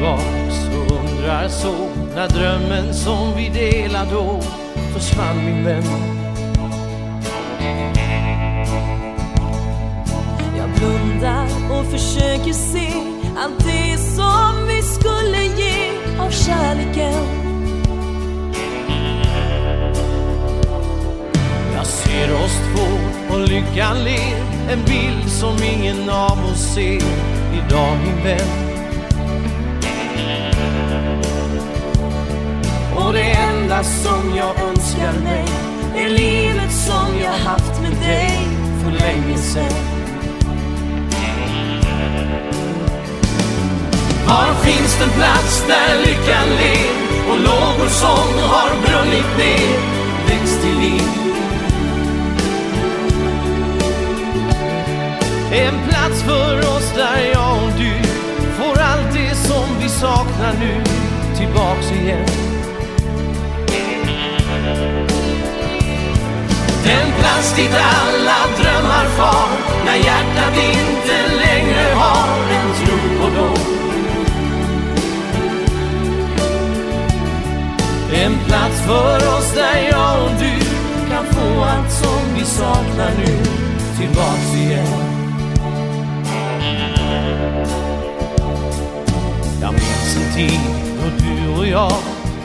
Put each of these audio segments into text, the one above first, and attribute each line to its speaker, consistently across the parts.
Speaker 1: vara så när drömmen som vi delade då försvann min vän.
Speaker 2: Jag blundar och försöker se allt det som vi skulle ge av kärleken.
Speaker 1: Jag ser oss två och lyckan ler En bild som ingen av oss ser idag min vän som jag önskar mig
Speaker 2: Är livet som jag haft med dig
Speaker 1: för länge sen Var finns den plats där lyckan ler och lågor som har brunnit ner väcks till liv? En plats för oss där jag och du får allt det som vi saknar nu tillbaks igen. Den plats dit alla drömmar far när hjärtat inte längre har en tro på dem. En plats för oss där jag och du kan få allt som vi saknar nu tillbaks igen. Jag minns en tid då du och jag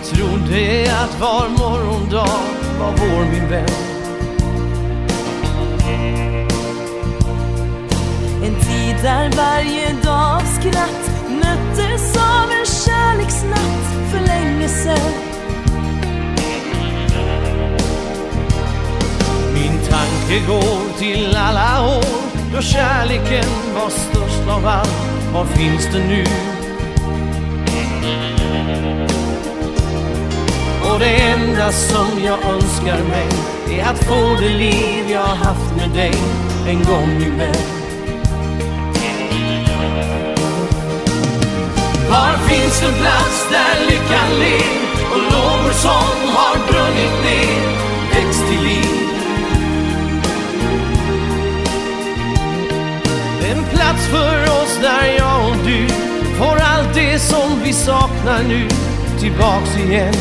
Speaker 1: trodde att var morgondag var vår min vän.
Speaker 2: En tid där varje dag av skratt möttes av en kärleksnatt för länge sen.
Speaker 1: Min tanke går till alla år då kärleken var störst av allt. Var finns den nu? Och det enda som jag önskar mig är att få det liv jag haft med dig en gång i mig. Var finns en plats där lyckan ler och lågor som har brunnit ner väcks till liv? En plats för oss där jag och du får allt det som vi saknar nu tillbaks igen.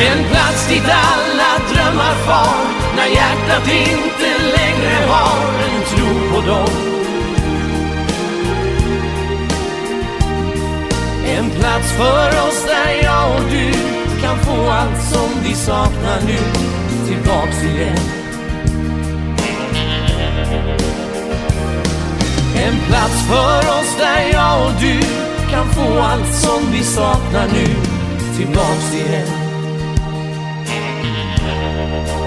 Speaker 1: Den plats dit alla drömmar far när hjärtat inte längre har en tro på dem. En plats för oss där jag och du kan få allt som vi saknar nu tillbaks igen. En plats för oss där jag och du kan få allt som vi saknar nu tillbaks igen. Thank you.